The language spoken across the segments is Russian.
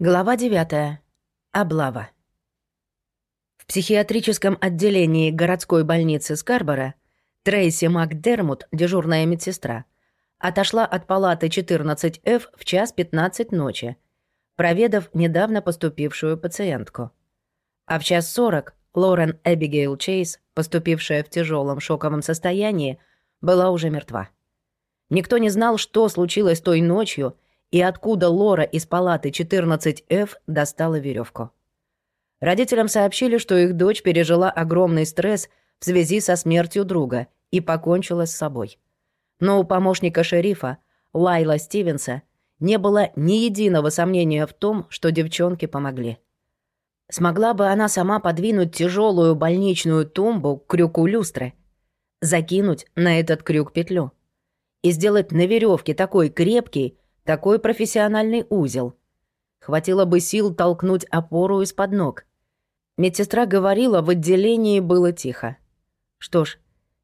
Глава 9. Облава. В психиатрическом отделении городской больницы Скарбора Трейси МакДермут, дежурная медсестра, отошла от палаты 14F в час 15 ночи, проведав недавно поступившую пациентку. А в час 40 Лорен Эбигейл Чейз, поступившая в тяжелом шоковом состоянии, была уже мертва. Никто не знал, что случилось той ночью — и откуда Лора из палаты 14F достала веревку. Родителям сообщили, что их дочь пережила огромный стресс в связи со смертью друга и покончила с собой. Но у помощника шерифа, Лайла Стивенса, не было ни единого сомнения в том, что девчонке помогли. Смогла бы она сама подвинуть тяжелую больничную тумбу к крюку люстры, закинуть на этот крюк петлю и сделать на веревке такой крепкий, такой профессиональный узел. Хватило бы сил толкнуть опору из-под ног. Медсестра говорила, в отделении было тихо. Что ж,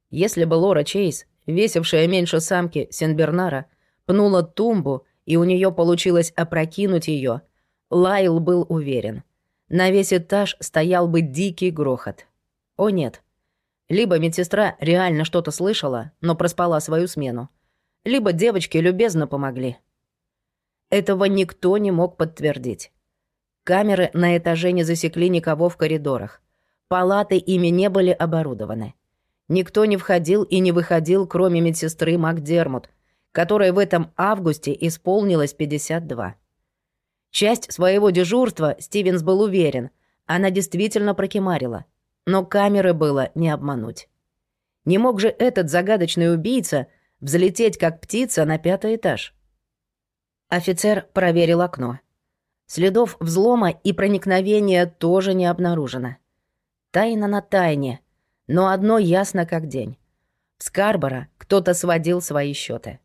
если бы Лора Чейз, весившая меньше самки Сенбернара, пнула тумбу, и у нее получилось опрокинуть ее, Лайл был уверен. На весь этаж стоял бы дикий грохот. О нет. Либо медсестра реально что-то слышала, но проспала свою смену, либо девочки любезно помогли. Этого никто не мог подтвердить. Камеры на этаже не засекли никого в коридорах. Палаты ими не были оборудованы. Никто не входил и не выходил, кроме медсестры Макдермут, которой в этом августе исполнилось 52. Часть своего дежурства Стивенс был уверен, она действительно прокимарила. Но камеры было не обмануть. Не мог же этот загадочный убийца взлететь как птица на пятый этаж. Офицер проверил окно. Следов взлома и проникновения тоже не обнаружено. Тайна на тайне, но одно ясно как день. В Скарборо кто-то сводил свои счеты.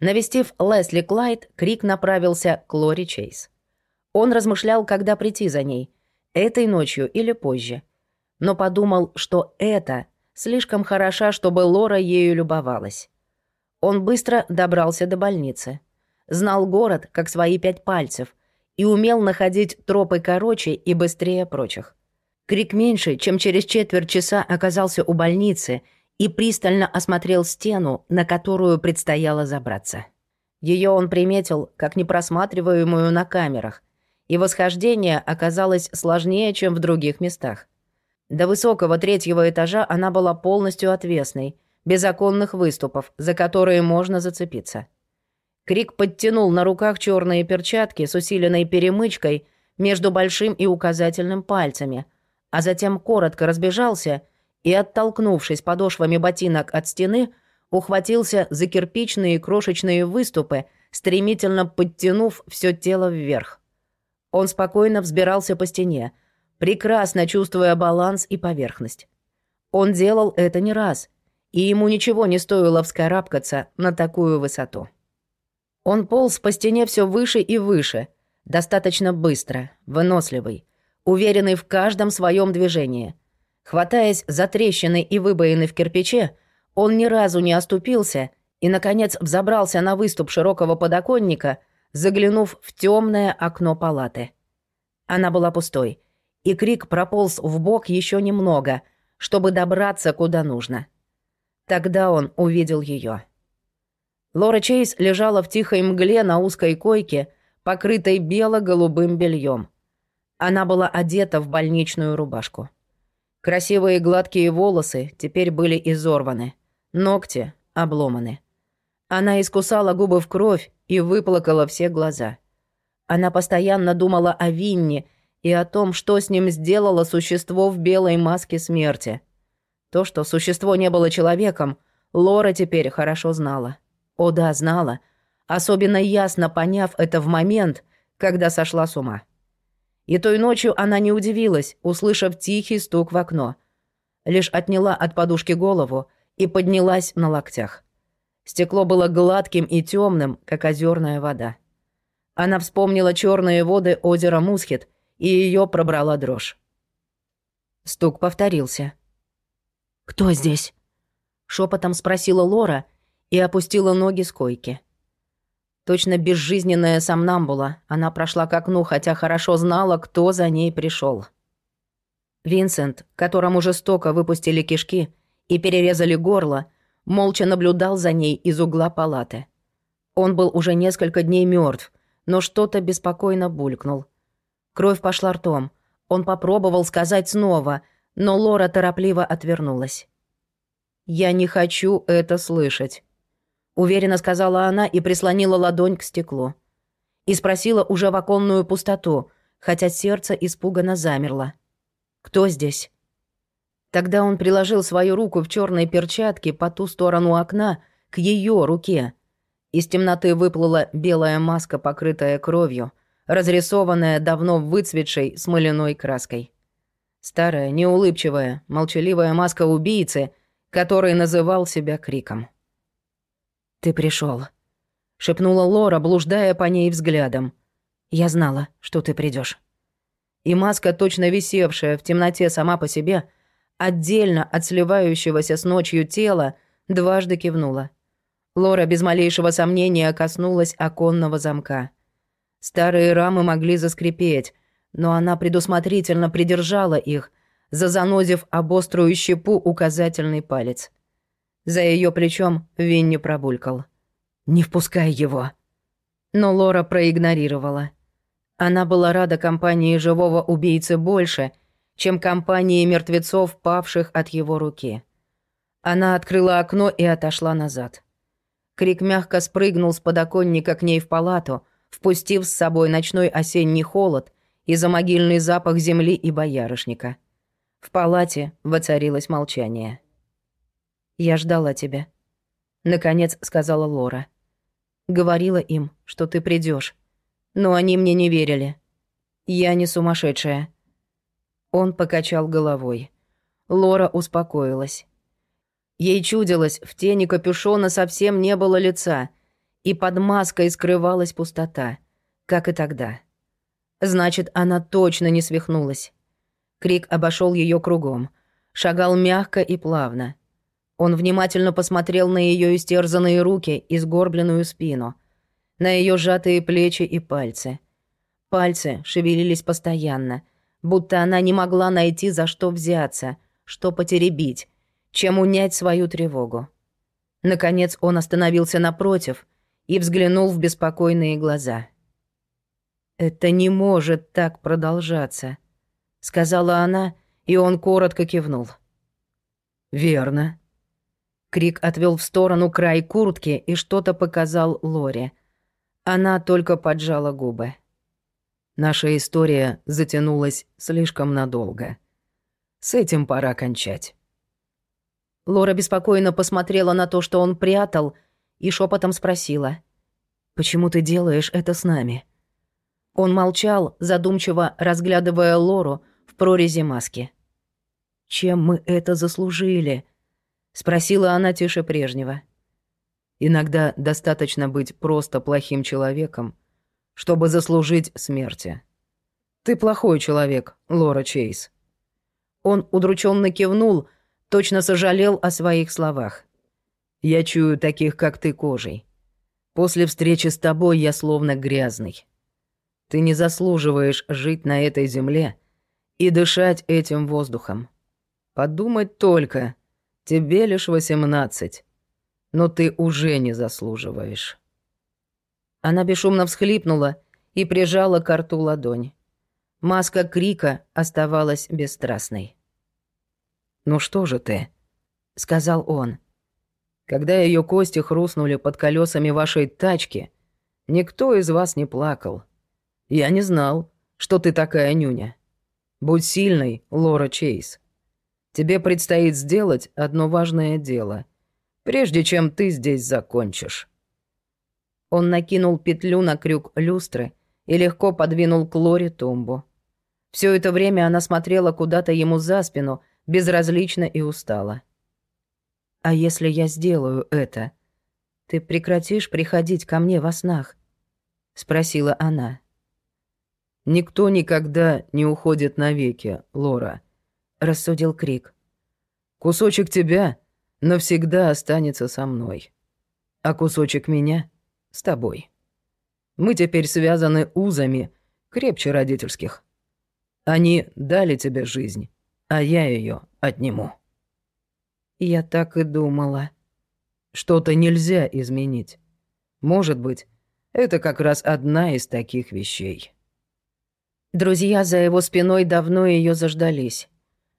Навестив Лесли Клайд, Крик направился к Лори Чейз. Он размышлял, когда прийти за ней, этой ночью или позже. Но подумал, что это слишком хороша, чтобы Лора ею любовалась. Он быстро добрался до больницы — знал город как свои пять пальцев и умел находить тропы короче и быстрее прочих. Крик меньше, чем через четверть часа оказался у больницы и пристально осмотрел стену, на которую предстояло забраться. Ее он приметил, как непросматриваемую на камерах, и восхождение оказалось сложнее, чем в других местах. До высокого третьего этажа она была полностью отвесной, без оконных выступов, за которые можно зацепиться. Крик подтянул на руках черные перчатки с усиленной перемычкой между большим и указательным пальцами, а затем коротко разбежался и, оттолкнувшись подошвами ботинок от стены, ухватился за кирпичные крошечные выступы, стремительно подтянув все тело вверх. Он спокойно взбирался по стене, прекрасно чувствуя баланс и поверхность. Он делал это не раз, и ему ничего не стоило вскарабкаться на такую высоту. Он полз по стене все выше и выше, достаточно быстро, выносливый, уверенный в каждом своем движении. Хватаясь за трещины и выбоины в кирпиче, он ни разу не оступился и, наконец, взобрался на выступ широкого подоконника, заглянув в темное окно палаты. Она была пустой, и крик прополз в бок еще немного, чтобы добраться куда нужно. Тогда он увидел ее. Лора Чейз лежала в тихой мгле на узкой койке, покрытой бело-голубым бельем. Она была одета в больничную рубашку. Красивые гладкие волосы теперь были изорваны, ногти обломаны. Она искусала губы в кровь и выплакала все глаза. Она постоянно думала о Винне и о том, что с ним сделало существо в белой маске смерти. То, что существо не было человеком, Лора теперь хорошо знала. О да, знала, особенно ясно поняв это в момент, когда сошла с ума. И той ночью она не удивилась, услышав тихий стук в окно. Лишь отняла от подушки голову и поднялась на локтях. Стекло было гладким и темным, как озерная вода. Она вспомнила черные воды озера Мусхет, и ее пробрала дрожь. Стук повторился. «Кто здесь?» — шепотом спросила Лора, и опустила ноги с койки. Точно безжизненная сомнамбула, она прошла к окну, хотя хорошо знала, кто за ней пришел. Винсент, которому жестоко выпустили кишки и перерезали горло, молча наблюдал за ней из угла палаты. Он был уже несколько дней мертв, но что-то беспокойно булькнул. Кровь пошла ртом. Он попробовал сказать снова, но Лора торопливо отвернулась. «Я не хочу это слышать», — уверенно сказала она и прислонила ладонь к стеклу. И спросила уже в оконную пустоту, хотя сердце испуганно замерло. «Кто здесь?» Тогда он приложил свою руку в черной перчатке по ту сторону окна к ее руке. Из темноты выплыла белая маска, покрытая кровью, разрисованная давно выцветшей смоляной краской. Старая, неулыбчивая, молчаливая маска убийцы, который называл себя Криком. «Ты пришел, шепнула Лора, блуждая по ней взглядом. «Я знала, что ты придешь. И маска, точно висевшая в темноте сама по себе, — отдельно от сливающегося с ночью тела, дважды кивнула. Лора без малейшего сомнения коснулась оконного замка. Старые рамы могли заскрипеть, но она предусмотрительно придержала их, зазанозив об острую щепу указательный палец. За ее плечом Винни пробулькал. «Не впускай его!» Но Лора проигнорировала. Она была рада компании живого убийцы больше — чем компании мертвецов, павших от его руки. Она открыла окно и отошла назад. Крик мягко спрыгнул с подоконника к ней в палату, впустив с собой ночной осенний холод и замогильный запах земли и боярышника. В палате воцарилось молчание. «Я ждала тебя», — наконец сказала Лора. «Говорила им, что ты придешь, но они мне не верили. Я не сумасшедшая. Он покачал головой. Лора успокоилась. Ей чудилось, в тени капюшона совсем не было лица, и под маской скрывалась пустота, как и тогда. Значит, она точно не свихнулась. Крик обошел ее кругом, шагал мягко и плавно. Он внимательно посмотрел на ее истерзанные руки и сгорбленную спину, на ее сжатые плечи и пальцы. Пальцы шевелились постоянно — будто она не могла найти за что взяться, что потеребить, чем унять свою тревогу. Наконец он остановился напротив и взглянул в беспокойные глаза. «Это не может так продолжаться», — сказала она, и он коротко кивнул. «Верно». Крик отвел в сторону край куртки и что-то показал Лоре. Она только поджала губы. Наша история затянулась слишком надолго. С этим пора кончать. Лора беспокойно посмотрела на то, что он прятал, и шепотом спросила. «Почему ты делаешь это с нами?» Он молчал, задумчиво разглядывая Лору в прорези маски. «Чем мы это заслужили?» — спросила она тише прежнего. «Иногда достаточно быть просто плохим человеком, чтобы заслужить смерти. Ты плохой человек, Лора Чейз». Он удрученно кивнул, точно сожалел о своих словах. «Я чую таких, как ты, кожей. После встречи с тобой я словно грязный. Ты не заслуживаешь жить на этой земле и дышать этим воздухом. Подумать только, тебе лишь восемнадцать, но ты уже не заслуживаешь». Она бесшумно всхлипнула и прижала к рту ладонь. Маска крика оставалась бесстрастной. «Ну что же ты?» — сказал он. «Когда ее кости хрустнули под колесами вашей тачки, никто из вас не плакал. Я не знал, что ты такая нюня. Будь сильной, Лора Чейз. Тебе предстоит сделать одно важное дело, прежде чем ты здесь закончишь». Он накинул петлю на крюк люстры и легко подвинул к Лоре тумбу. Все это время она смотрела куда-то ему за спину, безразлично и устала. «А если я сделаю это, ты прекратишь приходить ко мне во снах?» — спросила она. «Никто никогда не уходит навеки, Лора», — рассудил Крик. «Кусочек тебя навсегда останется со мной, а кусочек меня с тобой. Мы теперь связаны узами, крепче родительских. Они дали тебе жизнь, а я ее отниму». Я так и думала. Что-то нельзя изменить. Может быть, это как раз одна из таких вещей. Друзья за его спиной давно ее заждались.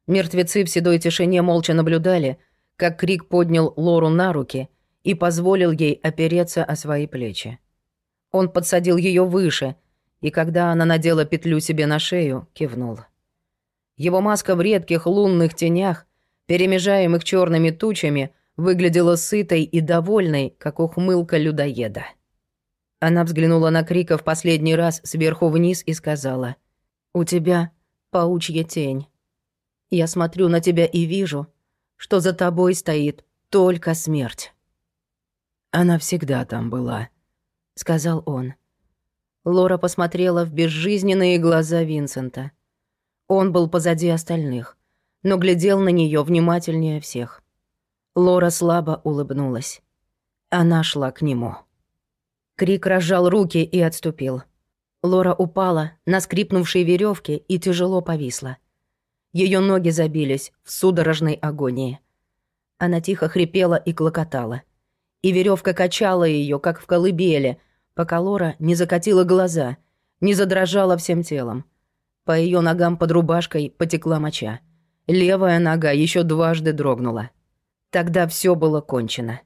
Мертвецы в седой тишине молча наблюдали, как Крик поднял Лору на руки и позволил ей опереться о свои плечи. Он подсадил ее выше, и когда она надела петлю себе на шею, кивнул. Его маска в редких лунных тенях, перемежаемых черными тучами, выглядела сытой и довольной, как ухмылка людоеда. Она взглянула на Крика в последний раз сверху вниз и сказала, «У тебя паучья тень. Я смотрю на тебя и вижу, что за тобой стоит только смерть». «Она всегда там была», — сказал он. Лора посмотрела в безжизненные глаза Винсента. Он был позади остальных, но глядел на нее внимательнее всех. Лора слабо улыбнулась. Она шла к нему. Крик разжал руки и отступил. Лора упала на скрипнувшей веревке и тяжело повисла. Ее ноги забились в судорожной агонии. Она тихо хрипела и клокотала. И веревка качала ее, как в колыбели, пока Лора не закатила глаза, не задрожала всем телом. По ее ногам под рубашкой потекла моча. Левая нога еще дважды дрогнула. Тогда все было кончено.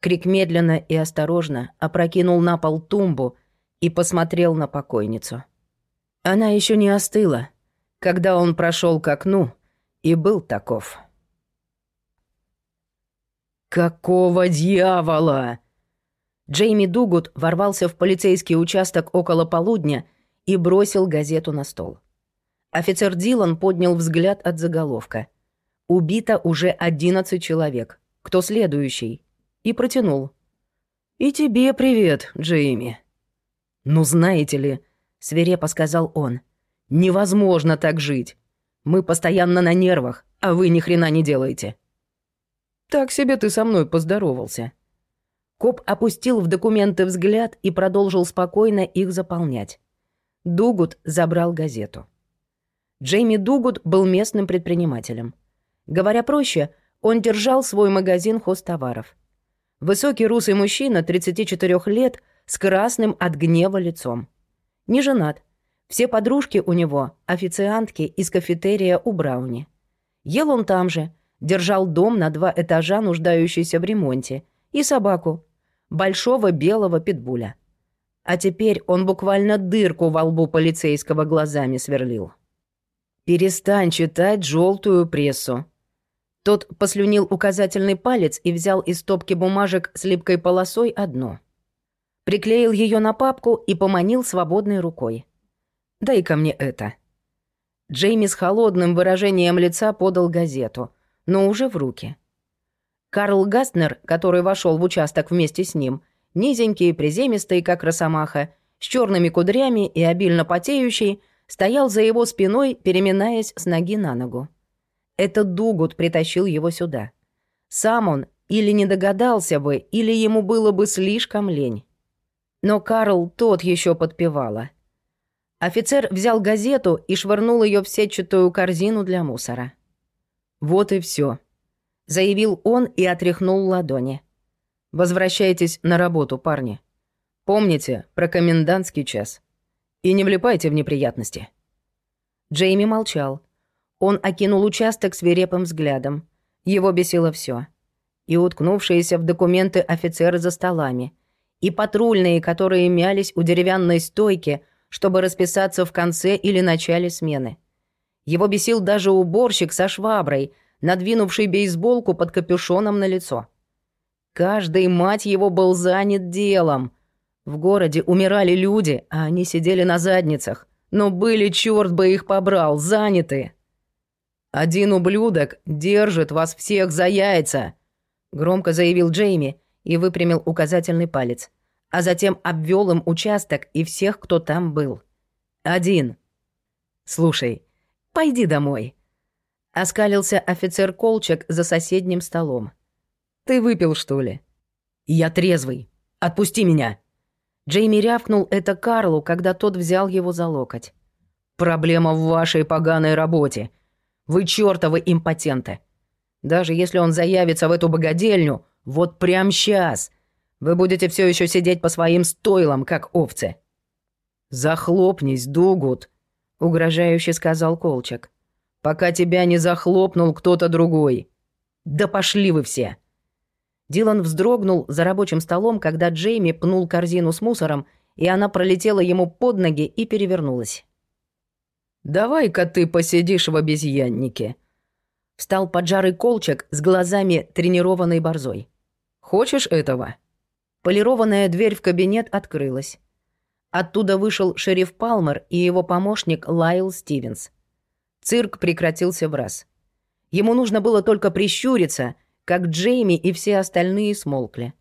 Крик медленно и осторожно опрокинул на пол тумбу и посмотрел на покойницу. Она еще не остыла, когда он прошел к окну и был таков. «Какого дьявола?» Джейми Дугут ворвался в полицейский участок около полудня и бросил газету на стол. Офицер Дилан поднял взгляд от заголовка. «Убито уже одиннадцать человек. Кто следующий?» и протянул. «И тебе привет, Джейми». «Ну, знаете ли», — свирепо сказал он, — «невозможно так жить. Мы постоянно на нервах, а вы ни хрена не делаете». «Так себе ты со мной поздоровался». Коп опустил в документы взгляд и продолжил спокойно их заполнять. Дугут забрал газету. Джейми Дугут был местным предпринимателем. Говоря проще, он держал свой магазин хозтоваров. Высокий русый мужчина 34 лет с красным от гнева лицом. Не женат. Все подружки у него – официантки из кафетерия у Брауни. Ел он там же, держал дом на два этажа, нуждающийся в ремонте, и собаку – большого белого питбуля. А теперь он буквально дырку во лбу полицейского глазами сверлил. «Перестань читать желтую прессу», тот послюнил указательный палец и взял из стопки бумажек с липкой полосой одну. Приклеил ее на папку и поманил свободной рукой. «Дай ко мне это». Джейми с холодным выражением лица подал газету, но уже в руки. Карл Гастнер, который вошел в участок вместе с ним, низенький, приземистый, как росомаха, с черными кудрями и обильно потеющий, стоял за его спиной, переминаясь с ноги на ногу. Этот Дугут притащил его сюда. Сам он или не догадался бы, или ему было бы слишком лень. Но Карл тот еще подпевала. Офицер взял газету и швырнул ее в сетчатую корзину для мусора. «Вот и все, заявил он и отряхнул ладони. «Возвращайтесь на работу, парни. Помните про комендантский час. И не влипайте в неприятности». Джейми молчал, он окинул участок свирепым взглядом. Его бесило все. И уткнувшиеся в документы офицеры за столами, и патрульные, которые мялись у деревянной стойки, чтобы расписаться в конце или начале смены. Его бесил даже уборщик со шваброй, надвинувший бейсболку под капюшоном на лицо. Каждый, мать его, был занят делом. В городе умирали люди, а они сидели на задницах. Но были, черт бы их побрал, заняты. «Один ублюдок держит вас всех за яйца!» Громко заявил Джейми и выпрямил указательный палец, а затем обвел им участок и всех, кто там был. «Один!» «Слушай, пойди домой!» Оскалился офицер Колчак за соседним столом. «Ты выпил, что ли?» «Я трезвый. Отпусти меня!» Джейми рявкнул это Карлу, когда тот взял его за локоть. «Проблема в вашей поганой работе. Вы чертовы импотенты. Даже если он заявится в эту богадельню, вот прямо сейчас, вы будете все еще сидеть по своим стойлам, как овцы». «Захлопнись, Дугут», — угрожающе сказал Колчак. «Пока тебя не захлопнул кто-то другой. Да пошли вы все!» Дилан вздрогнул за рабочим столом, когда Джейми пнул корзину с мусором, и она пролетела ему под ноги и перевернулась. «Давай-ка ты посидишь в обезьяннике», — встал поджарый колчак с глазами тренированной борзой. «Хочешь этого?» Полированная дверь в кабинет открылась. Оттуда вышел шериф Палмер и его помощник Лайл Стивенс. Цирк прекратился враз. Ему нужно было только прищуриться — как Джейми и все остальные смолкли.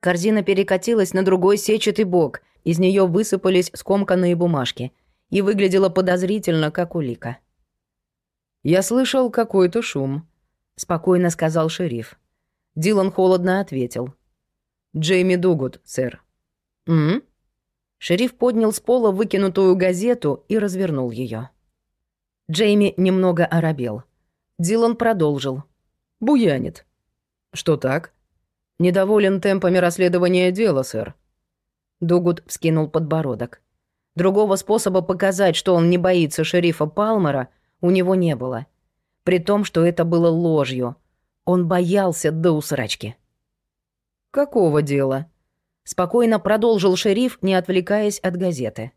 Корзина перекатилась на другой сетчатый бок, из нее высыпались скомканные бумажки и выглядела подозрительно, как улика. «Я слышал какой-то шум», — спокойно сказал шериф. Дилан холодно ответил. «Джейми Дугут, сэр». «М?», Шериф поднял с пола выкинутую газету и развернул ее. Джейми немного оробел. Дилан продолжил. «Буянит. «Что так?» «Недоволен темпами расследования дела, сэр». Дугут вскинул подбородок. Другого способа показать, что он не боится шерифа Палмера, у него не было. При том, что это было ложью. Он боялся до усрачки. «Какого дела?» Спокойно продолжил шериф, не отвлекаясь от газеты.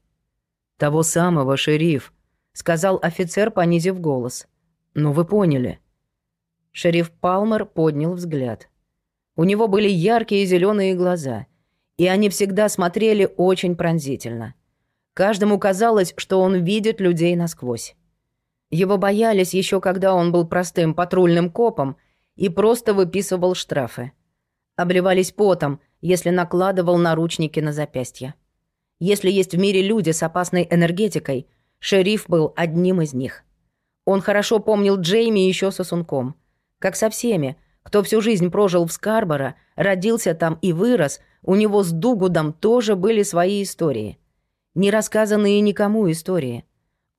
«Того самого, шериф», — сказал офицер, понизив голос. «Ну, вы поняли. Шериф Палмер поднял взгляд. У него были яркие зеленые глаза, и они всегда смотрели очень пронзительно. Каждому казалось, что он видит людей насквозь. Его боялись еще когда он был простым патрульным копом и просто выписывал штрафы. Обливались потом, если накладывал наручники на запястья. Если есть в мире люди с опасной энергетикой, шериф был одним из них. Он хорошо помнил Джейми еще сосунком. Как со всеми, кто всю жизнь прожил в Скарборо, родился там и вырос, у него с Дугудом тоже были свои истории. Не рассказанные никому истории.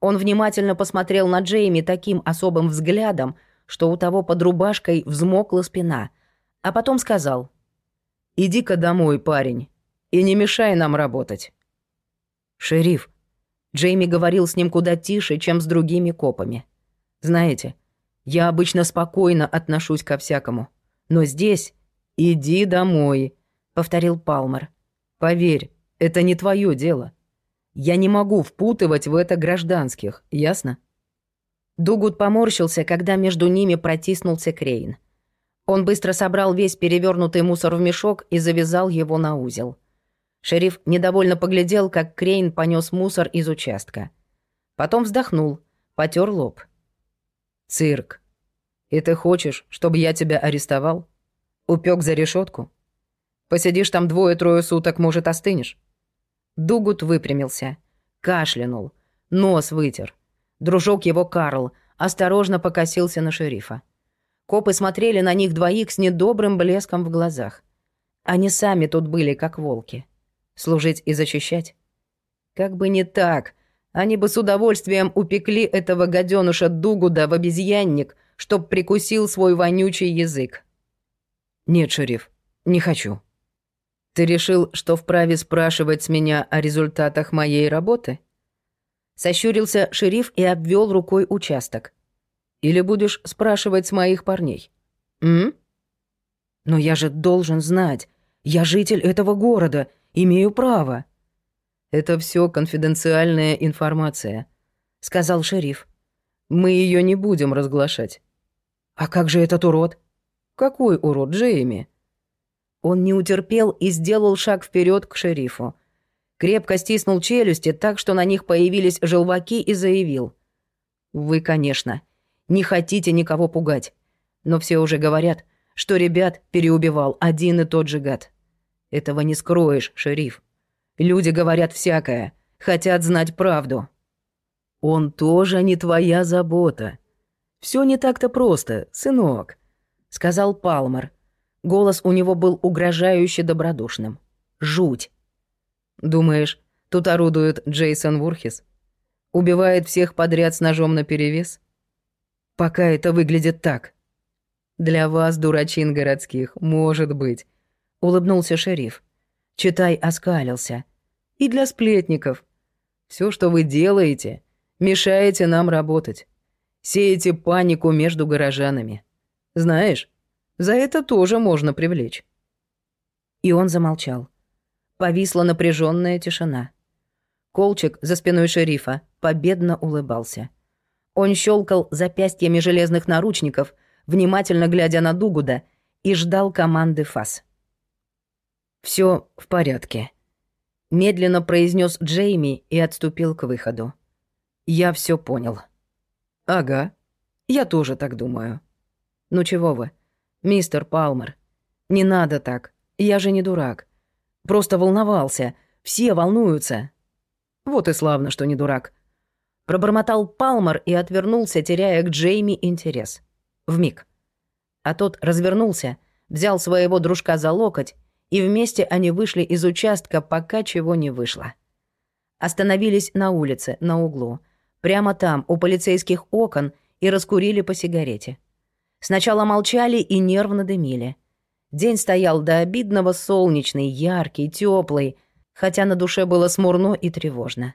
Он внимательно посмотрел на Джейми таким особым взглядом, что у того под рубашкой взмокла спина, а потом сказал «Иди-ка домой, парень, и не мешай нам работать». «Шериф», Джейми говорил с ним куда тише, чем с другими копами. «Знаете, я обычно спокойно отношусь ко всякому. Но здесь... Иди домой, повторил Палмер. Поверь, это не твое дело. Я не могу впутывать в это гражданских, ясно? Дугут поморщился, когда между ними протиснулся Крейн. Он быстро собрал весь перевернутый мусор в мешок и завязал его на узел. Шериф недовольно поглядел, как Крейн понес мусор из участка. Потом вздохнул, потер лоб. Цирк. И ты хочешь, чтобы я тебя арестовал? Упек за решетку? Посидишь там двое-трое суток, может, остынешь?» Дугут выпрямился, кашлянул, нос вытер. Дружок его Карл осторожно покосился на шерифа. Копы смотрели на них двоих с недобрым блеском в глазах. Они сами тут были, как волки. Служить и защищать? Как бы не так, они бы с удовольствием упекли этого гаденуша Дугуда в обезьянник, чтоб прикусил свой вонючий язык. Нет, шериф, не хочу. Ты решил, что вправе спрашивать с меня о результатах моей работы? Сощурился шериф и обвел рукой участок. Или будешь спрашивать с моих парней? М? Но я же должен знать. Я житель этого города, имею право. «Это все конфиденциальная информация», — сказал шериф. «Мы ее не будем разглашать». «А как же этот урод?» «Какой урод, Джейми?» Он не утерпел и сделал шаг вперед к шерифу. Крепко стиснул челюсти так, что на них появились желваки и заявил. «Вы, конечно, не хотите никого пугать, но все уже говорят, что ребят переубивал один и тот же гад. Этого не скроешь, шериф. Люди говорят всякое, хотят знать правду. Он тоже не твоя забота. Все не так-то просто, сынок, сказал Палмер. Голос у него был угрожающе добродушным. Жуть. Думаешь, тут орудует Джейсон Вурхис? Убивает всех подряд с ножом наперевес? Пока это выглядит так. Для вас, дурачин городских, может быть. Улыбнулся шериф. Читай оскалился. И для сплетников. Все, что вы делаете, мешаете нам работать. Сеете панику между горожанами. Знаешь, за это тоже можно привлечь. И он замолчал. Повисла напряженная тишина. Колчик за спиной шерифа победно улыбался. Он щелкал запястьями железных наручников, внимательно глядя на Дугуда, и ждал команды ФАС. Все в порядке», — медленно произнес Джейми и отступил к выходу. «Я все понял». «Ага, я тоже так думаю». «Ну чего вы, мистер Палмер, не надо так, я же не дурак. Просто волновался, все волнуются». «Вот и славно, что не дурак», Пробормотал Палмер и отвернулся, теряя к Джейми интерес. Вмиг. А тот развернулся, взял своего дружка за локоть, и вместе они вышли из участка, пока чего не вышло. Остановились на улице, на углу. Прямо там, у полицейских окон, и раскурили по сигарете. Сначала молчали и нервно дымили. День стоял до обидного солнечный, яркий, теплый, хотя на душе было смурно и тревожно.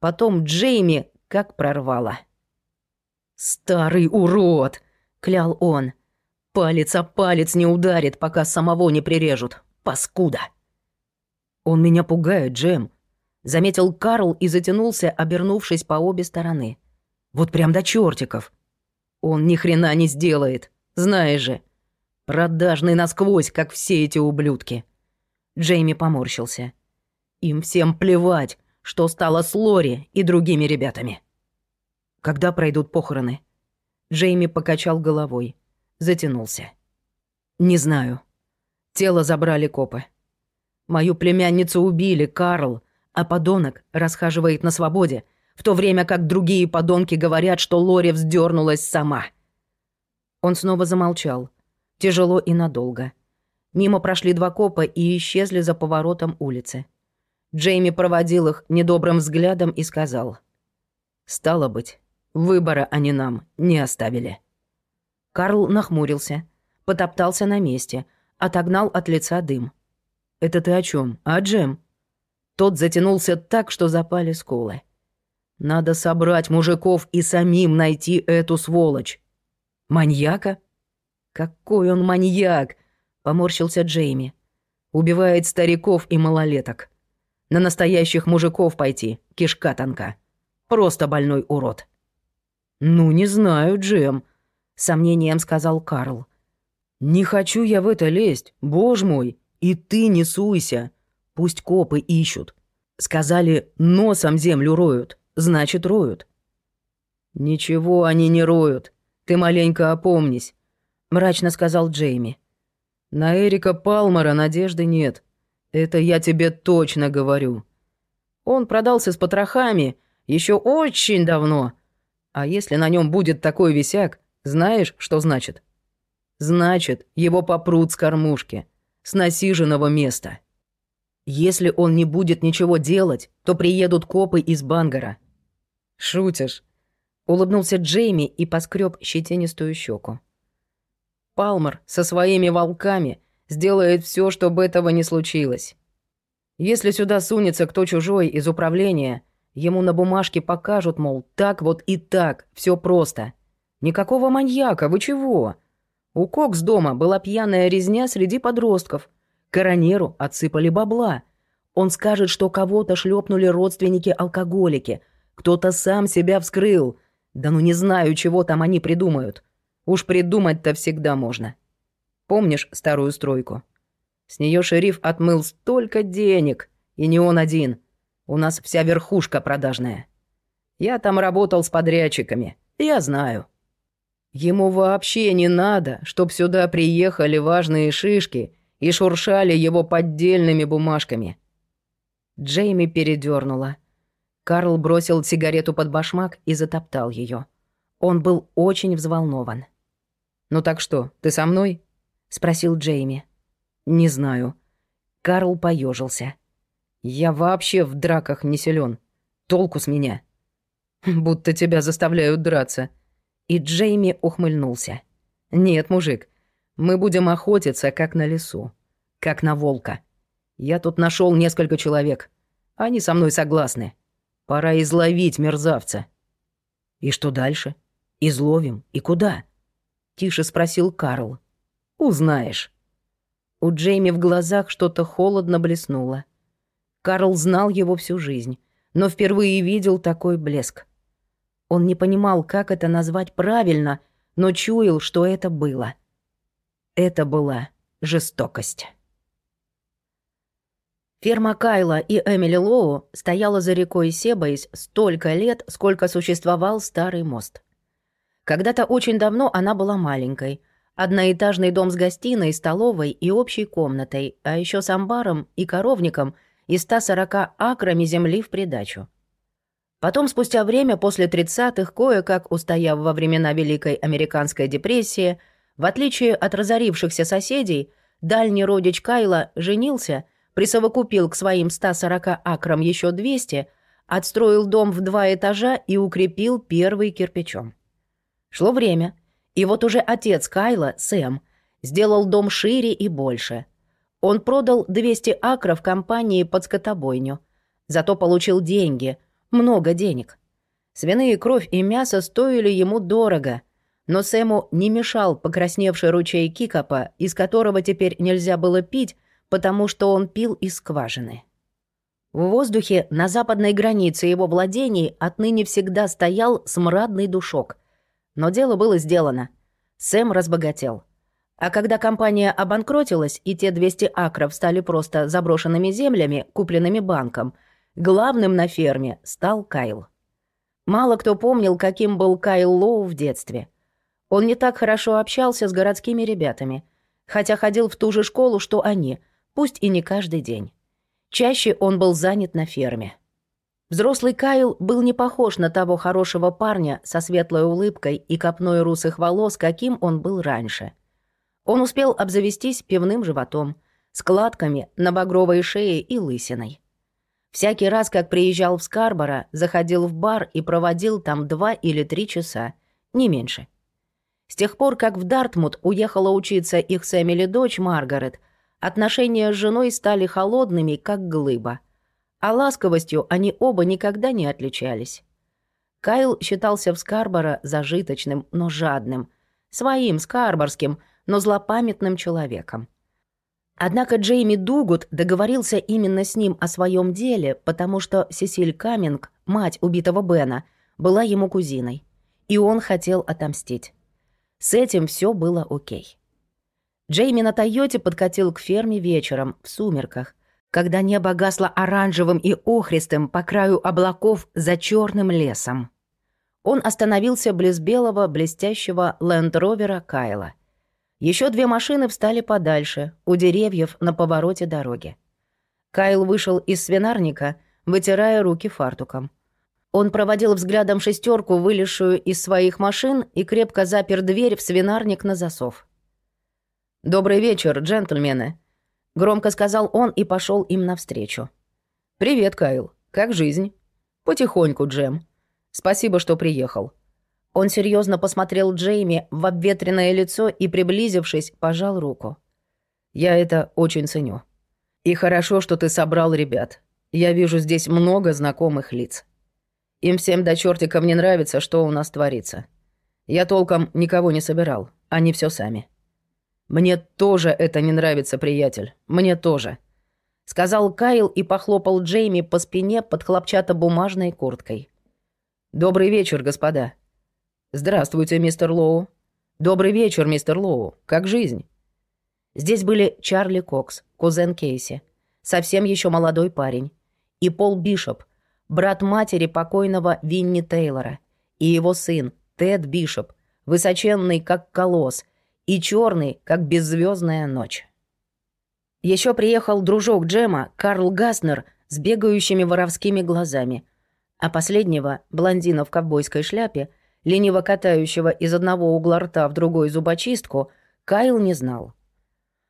Потом Джейми как прорвало. «Старый урод!» — клял он. «Палец о палец не ударит, пока самого не прирежут. Паскуда!» «Он меня пугает, Джем», — заметил Карл и затянулся, обернувшись по обе стороны. «Вот прям до чертиков. Он ни хрена не сделает, знаешь же. Продажный насквозь, как все эти ублюдки». Джейми поморщился. «Им всем плевать, что стало с Лори и другими ребятами. Когда пройдут похороны? Джейми покачал головой, затянулся. Не знаю. Тело забрали копы. Мою племянницу убили, Карл, а подонок расхаживает на свободе, в то время как другие подонки говорят, что Лори вздернулась сама. Он снова замолчал, тяжело и надолго. Мимо прошли два копа и исчезли за поворотом улицы. Джейми проводил их недобрым взглядом и сказал. «Стало быть, выбора они нам не оставили». Карл нахмурился, потоптался на месте, отогнал от лица дым. «Это ты о чем? А Джем?» Тот затянулся так, что запали скулы. «Надо собрать мужиков и самим найти эту сволочь». «Маньяка?» «Какой он маньяк!» — поморщился Джейми. «Убивает стариков и малолеток». На настоящих мужиков пойти, кишка тонка. Просто больной урод». «Ну, не знаю, Джем», — сомнением сказал Карл. «Не хочу я в это лезть, боже мой, и ты не суйся. Пусть копы ищут. Сказали, носом землю роют, значит, роют». «Ничего они не роют, ты маленько опомнись», — мрачно сказал Джейми. «На Эрика Палмера надежды нет. Это я тебе точно говорю. Он продался с потрохами еще очень давно. А если на нем будет такой висяк, знаешь, что значит? Значит, его попрут с кормушки, с насиженного места. Если он не будет ничего делать, то приедут копы из Бангара. Шутишь? Улыбнулся Джейми и поскреб щетинистую щеку. Палмер со своими волками сделает все, чтобы этого не случилось. Если сюда сунется кто чужой из управления, ему на бумажке покажут, мол, так вот и так, все просто. Никакого маньяка, вы чего? У Кокс дома была пьяная резня среди подростков. Коронеру отсыпали бабла. Он скажет, что кого-то шлепнули родственники-алкоголики. Кто-то сам себя вскрыл. Да ну не знаю, чего там они придумают. Уж придумать-то всегда можно. Помнишь старую стройку? С нее шериф отмыл столько денег, и не он один. У нас вся верхушка продажная. Я там работал с подрядчиками, я знаю. Ему вообще не надо, чтоб сюда приехали важные шишки и шуршали его поддельными бумажками. Джейми передернула. Карл бросил сигарету под башмак и затоптал ее. Он был очень взволнован. «Ну так что, ты со мной?» — спросил Джейми. «Не знаю». Карл поежился. Я вообще в драках не силен. Толку с меня. Будто тебя заставляют драться. И Джейми ухмыльнулся. Нет, мужик, мы будем охотиться, как на лесу. Как на волка. Я тут нашел несколько человек. Они со мной согласны. Пора изловить мерзавца. И что дальше? Изловим. И куда? Тише спросил Карл. Узнаешь. У Джейми в глазах что-то холодно блеснуло. Карл знал его всю жизнь, но впервые видел такой блеск. Он не понимал, как это назвать правильно, но чуял, что это было. Это была жестокость. Ферма Кайла и Эмили Лоу стояла за рекой Себайс столько лет, сколько существовал старый мост. Когда-то очень давно она была маленькой. Одноэтажный дом с гостиной, столовой и общей комнатой, а еще с амбаром и коровником и 140 акрами земли в придачу. Потом, спустя время, после 30-х, кое-как устояв во времена Великой Американской депрессии, в отличие от разорившихся соседей, дальний родич Кайла женился – присовокупил к своим 140 акрам еще 200, отстроил дом в два этажа и укрепил первый кирпичом. Шло время, и вот уже отец Кайла, Сэм, сделал дом шире и больше. Он продал 200 акров компании под скотобойню, зато получил деньги, много денег. Свиные кровь и мясо стоили ему дорого, но Сэму не мешал покрасневший ручей Кикопа, из которого теперь нельзя было пить, потому что он пил из скважины. В воздухе на западной границе его владений отныне всегда стоял смрадный душок. Но дело было сделано. Сэм разбогател. А когда компания обанкротилась, и те 200 акров стали просто заброшенными землями, купленными банком, главным на ферме стал Кайл. Мало кто помнил, каким был Кайл Лоу в детстве. Он не так хорошо общался с городскими ребятами, хотя ходил в ту же школу, что они, пусть и не каждый день. Чаще он был занят на ферме. Взрослый Кайл был не похож на того хорошего парня со светлой улыбкой и копной русых волос, каким он был раньше. Он успел обзавестись пивным животом, складками на багровой шее и лысиной. Всякий раз, как приезжал в Скарборо, заходил в бар и проводил там два или три часа, не меньше. С тех пор, как в Дартмут уехала учиться их с Эмили дочь Маргарет, Отношения с женой стали холодными, как глыба. А ласковостью они оба никогда не отличались. Кайл считался в Скарборо зажиточным, но жадным. Своим скарборским, но злопамятным человеком. Однако Джейми Дугут договорился именно с ним о своем деле, потому что Сесиль Каминг, мать убитого Бена, была ему кузиной. И он хотел отомстить. С этим все было окей. Джейми на Тойоте подкатил к ферме вечером, в сумерках, когда небо гасло оранжевым и охристым по краю облаков за черным лесом. Он остановился близ белого, блестящего ленд-ровера Кайла. Еще две машины встали подальше, у деревьев на повороте дороги. Кайл вышел из свинарника, вытирая руки фартуком. Он проводил взглядом шестерку, вылезшую из своих машин, и крепко запер дверь в свинарник на засов. «Добрый вечер, джентльмены», — громко сказал он и пошел им навстречу. «Привет, Кайл. Как жизнь?» «Потихоньку, Джем. Спасибо, что приехал». Он серьезно посмотрел Джейми в обветренное лицо и, приблизившись, пожал руку. «Я это очень ценю. И хорошо, что ты собрал ребят. Я вижу здесь много знакомых лиц. Им всем до чертиков не нравится, что у нас творится. Я толком никого не собирал, они все сами». «Мне тоже это не нравится, приятель. Мне тоже», — сказал Кайл и похлопал Джейми по спине под хлопчатобумажной курткой. «Добрый вечер, господа». «Здравствуйте, мистер Лоу». «Добрый вечер, мистер Лоу. Как жизнь?» Здесь были Чарли Кокс, кузен Кейси, совсем еще молодой парень, и Пол Бишоп, брат матери покойного Винни Тейлора, и его сын Тед Бишоп, высоченный как колосс, и черный, как беззвездная ночь. Еще приехал дружок Джема, Карл Гаснер, с бегающими воровскими глазами, а последнего, блондина в ковбойской шляпе, лениво катающего из одного угла рта в другой зубочистку, Кайл не знал.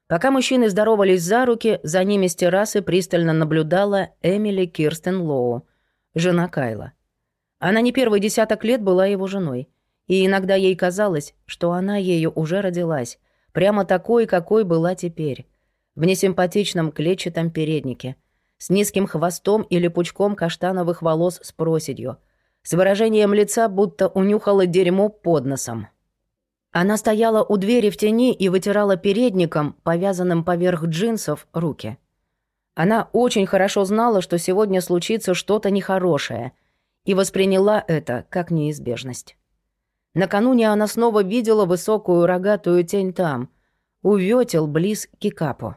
Пока мужчины здоровались за руки, за ними с террасы пристально наблюдала Эмили Кирстен Лоу, жена Кайла. Она не первый десяток лет была его женой, и иногда ей казалось, что она ею уже родилась, прямо такой, какой была теперь, в несимпатичном клетчатом переднике, с низким хвостом или пучком каштановых волос с проседью, с выражением лица, будто унюхала дерьмо под носом. Она стояла у двери в тени и вытирала передником, повязанным поверх джинсов, руки. Она очень хорошо знала, что сегодня случится что-то нехорошее, и восприняла это как неизбежность. Накануне она снова видела высокую рогатую тень там, у вётел близ Кикапо.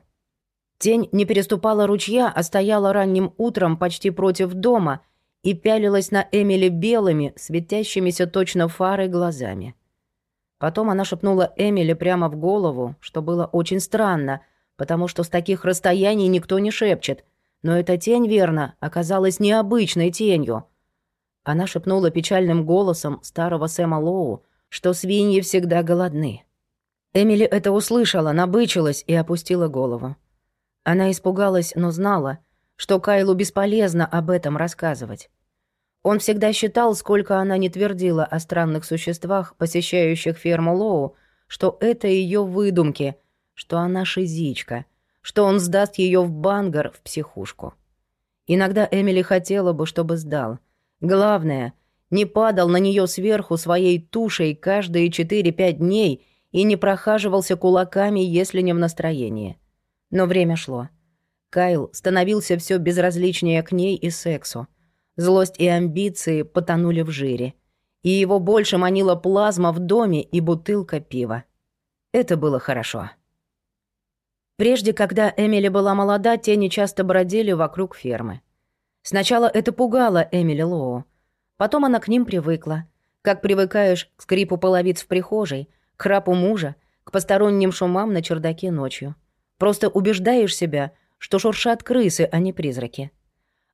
Тень не переступала ручья, а стояла ранним утром почти против дома и пялилась на Эмили белыми, светящимися точно фарой глазами. Потом она шепнула Эмили прямо в голову, что было очень странно, потому что с таких расстояний никто не шепчет, но эта тень, верно, оказалась необычной тенью — она шепнула печальным голосом старого Сэма Лоу, что свиньи всегда голодны. Эмили это услышала, набычилась и опустила голову. Она испугалась, но знала, что Кайлу бесполезно об этом рассказывать. Он всегда считал, сколько она не твердила о странных существах, посещающих ферму Лоу, что это ее выдумки, что она шизичка, что он сдаст ее в бангар в психушку. Иногда Эмили хотела бы, чтобы сдал — Главное, не падал на нее сверху своей тушей каждые 4-5 дней и не прохаживался кулаками, если не в настроении. Но время шло. Кайл становился все безразличнее к ней и сексу. Злость и амбиции потонули в жире. И его больше манила плазма в доме и бутылка пива. Это было хорошо. Прежде, когда Эмили была молода, тени часто бродили вокруг фермы. Сначала это пугало Эмили Лоу. Потом она к ним привыкла. Как привыкаешь к скрипу половиц в прихожей, к храпу мужа, к посторонним шумам на чердаке ночью. Просто убеждаешь себя, что шуршат крысы, а не призраки.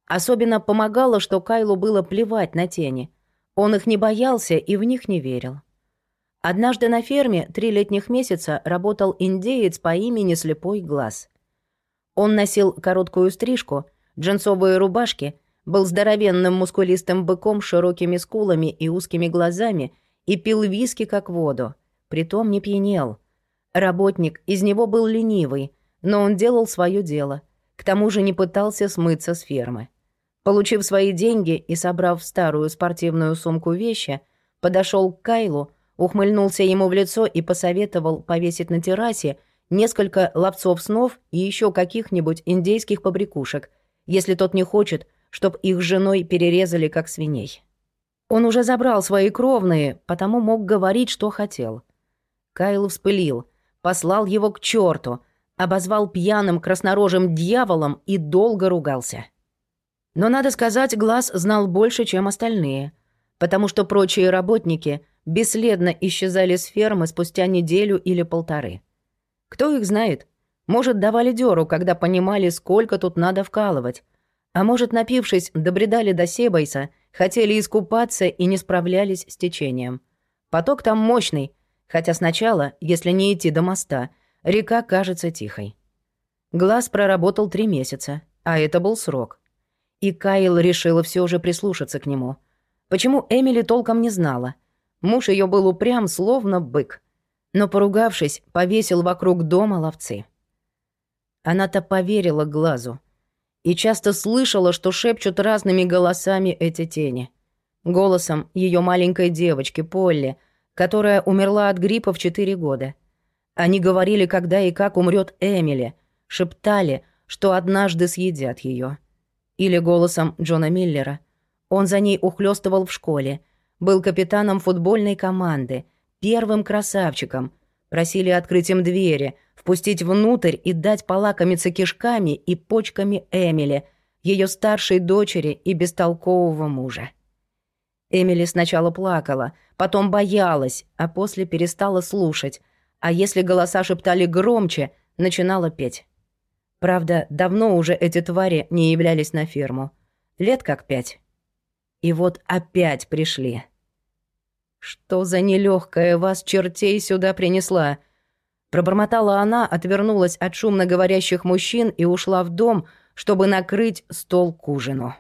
Особенно помогало, что Кайлу было плевать на тени. Он их не боялся и в них не верил. Однажды на ферме три летних месяца работал индеец по имени Слепой Глаз. Он носил короткую стрижку — джинсовые рубашки, был здоровенным мускулистым быком с широкими скулами и узкими глазами и пил виски как воду. Притом не пьянел. Работник из него был ленивый, но он делал свое дело. К тому же не пытался смыться с фермы. Получив свои деньги и собрав в старую спортивную сумку вещи, подошел к Кайлу, ухмыльнулся ему в лицо и посоветовал повесить на террасе несколько ловцов снов и еще каких-нибудь индейских побрякушек, если тот не хочет, чтоб их женой перерезали как свиней. Он уже забрал свои кровные, потому мог говорить, что хотел. Кайл вспылил, послал его к черту, обозвал пьяным краснорожим дьяволом и долго ругался. Но, надо сказать, Глаз знал больше, чем остальные, потому что прочие работники бесследно исчезали с фермы спустя неделю или полторы. Кто их знает, может, давали дёру, когда понимали, сколько тут надо вкалывать. А может, напившись, добредали до Себайса, хотели искупаться и не справлялись с течением. Поток там мощный, хотя сначала, если не идти до моста, река кажется тихой. Глаз проработал три месяца, а это был срок. И Кайл решила все же прислушаться к нему. Почему Эмили толком не знала? Муж ее был упрям, словно бык. Но, поругавшись, повесил вокруг дома ловцы. Она-то поверила глазу. И часто слышала, что шепчут разными голосами эти тени. Голосом ее маленькой девочки Полли, которая умерла от гриппа в четыре года. Они говорили, когда и как умрет Эмили, шептали, что однажды съедят ее. Или голосом Джона Миллера. Он за ней ухлёстывал в школе, был капитаном футбольной команды, первым красавчиком. Просили открыть им двери — впустить внутрь и дать полакомиться кишками и почками Эмили, ее старшей дочери и бестолкового мужа. Эмили сначала плакала, потом боялась, а после перестала слушать, а если голоса шептали громче, начинала петь. Правда, давно уже эти твари не являлись на ферму. Лет как пять. И вот опять пришли. «Что за нелегкая вас чертей сюда принесла?» Пробормотала она, отвернулась от шумно говорящих мужчин и ушла в дом, чтобы накрыть стол к ужину.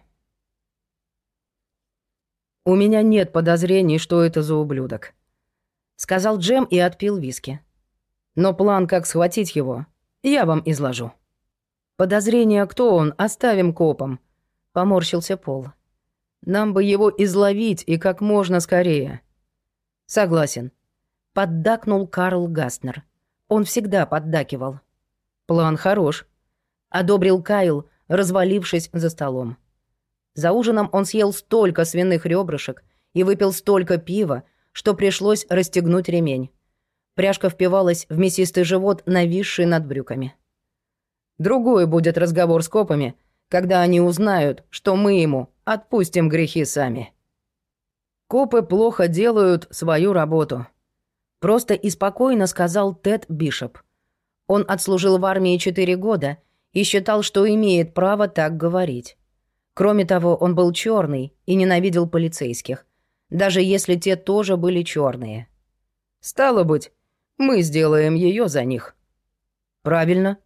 «У меня нет подозрений, что это за ублюдок», — сказал Джем и отпил виски. «Но план, как схватить его, я вам изложу». «Подозрения, кто он, оставим копам», — поморщился Пол. «Нам бы его изловить и как можно скорее». «Согласен», — поддакнул Карл Гастнер. Он всегда поддакивал. «План хорош», — одобрил Кайл, развалившись за столом. За ужином он съел столько свиных ребрышек и выпил столько пива, что пришлось расстегнуть ремень. Пряжка впивалась в мясистый живот, нависший над брюками. Другой будет разговор с копами, когда они узнают, что мы ему отпустим грехи сами. Копы плохо делают свою работу. Просто и спокойно сказал Тед Бишоп. Он отслужил в армии четыре года и считал, что имеет право так говорить. Кроме того, он был черный и ненавидел полицейских, даже если те тоже были черные. Стало быть, мы сделаем ее за них. Правильно.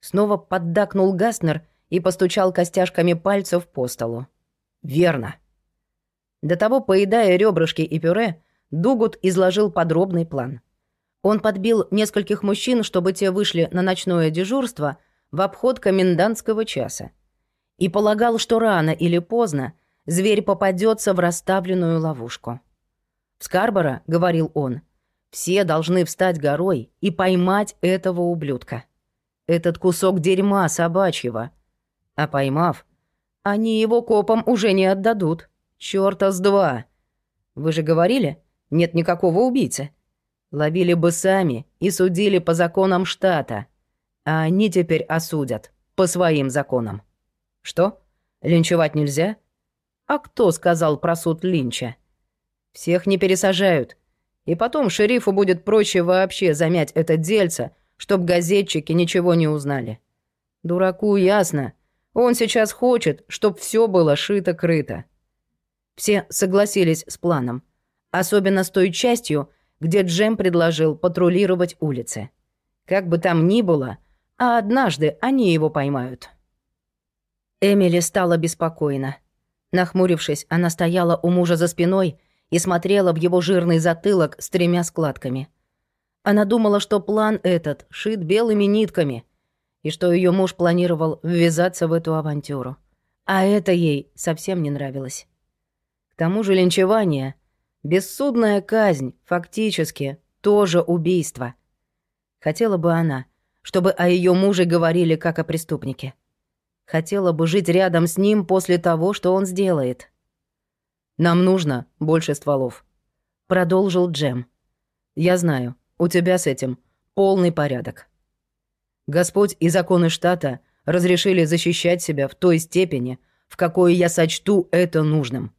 Снова поддакнул Гаснер и постучал костяшками пальцев по столу. Верно. До того, поедая ребрышки и пюре, Дугут изложил подробный план. Он подбил нескольких мужчин, чтобы те вышли на ночное дежурство в обход комендантского часа и полагал, что рано или поздно зверь попадется в расставленную ловушку. В Скарборо, говорил он, все должны встать горой и поймать этого ублюдка. Этот кусок дерьма собачьего. А поймав, они его копам уже не отдадут. Чёрта с два. Вы же говорили, нет никакого убийцы. Ловили бы сами и судили по законам штата. А они теперь осудят по своим законам. Что? Линчевать нельзя? А кто сказал про суд Линча? Всех не пересажают. И потом шерифу будет проще вообще замять это дельце, чтоб газетчики ничего не узнали. Дураку ясно. Он сейчас хочет, чтоб все было шито-крыто. Все согласились с планом. Особенно с той частью, где Джем предложил патрулировать улицы. Как бы там ни было, а однажды они его поймают. Эмили стала беспокойна. Нахмурившись, она стояла у мужа за спиной и смотрела в его жирный затылок с тремя складками. Она думала, что план этот шит белыми нитками, и что ее муж планировал ввязаться в эту авантюру. А это ей совсем не нравилось. К тому же линчевание, бессудная казнь, фактически, тоже убийство. Хотела бы она, чтобы о ее муже говорили как о преступнике. Хотела бы жить рядом с ним после того, что он сделает. «Нам нужно больше стволов», — продолжил Джем. «Я знаю, у тебя с этим полный порядок. Господь и законы штата разрешили защищать себя в той степени, в какой я сочту это нужным».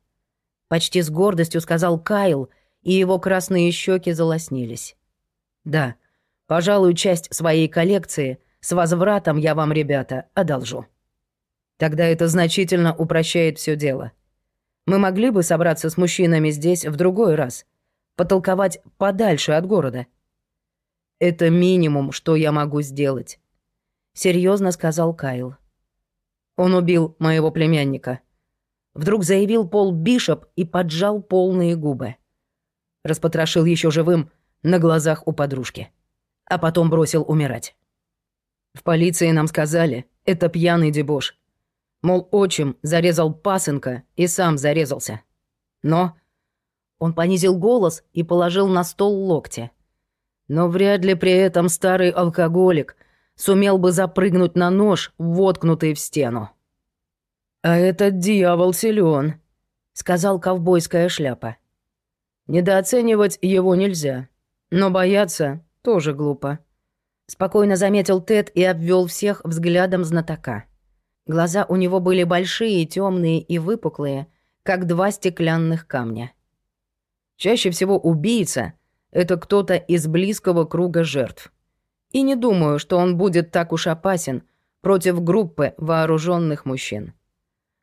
Почти с гордостью сказал Кайл, и его красные щеки залоснились. «Да, пожалуй, часть своей коллекции с возвратом я вам, ребята, одолжу». Тогда это значительно упрощает все дело. Мы могли бы собраться с мужчинами здесь в другой раз, потолковать подальше от города. Это минимум, что я могу сделать, серьезно сказал Кайл. Он убил моего племянника. Вдруг заявил Пол Бишоп и поджал полные губы. Распотрошил еще живым на глазах у подружки. А потом бросил умирать. В полиции нам сказали, это пьяный дебош. Мол, отчим зарезал пасынка и сам зарезался. Но... Он понизил голос и положил на стол локти. Но вряд ли при этом старый алкоголик сумел бы запрыгнуть на нож, воткнутый в стену. «А этот дьявол силен, сказал ковбойская шляпа. «Недооценивать его нельзя, но бояться тоже глупо», — спокойно заметил Тед и обвел всех взглядом знатока. Глаза у него были большие, темные и выпуклые, как два стеклянных камня. Чаще всего убийца — это кто-то из близкого круга жертв. И не думаю, что он будет так уж опасен против группы вооруженных мужчин.